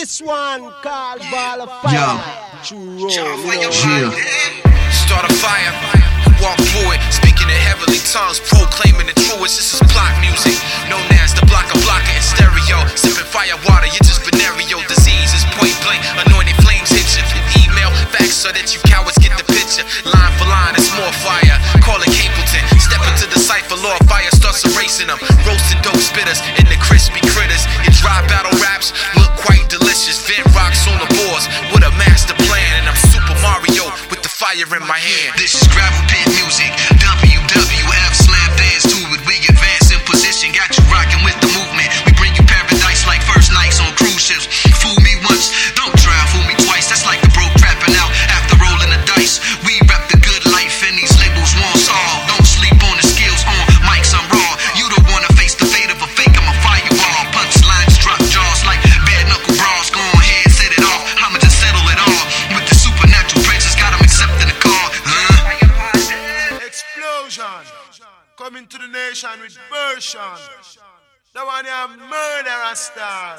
This one called Ball of Fire. Yeah. True Yeah. Start a fire, walk through it, speaking in heavenly tongues, proclaiming the truest. This is block music, known as the blocker blocker in stereo. Sipping fire water, you're just venereal disease. Is point blank, anointed flames hit you through email. Facts so that you cowards get the picture. Line for line, it's more fire. Call it Capleton. Step into the cipher, Lord Fire starts erasing them. Roasted dope spitters in the crispy critters. Your dry battle in my hand. This Explosion. Coming to the nation with version. The one you murder a star.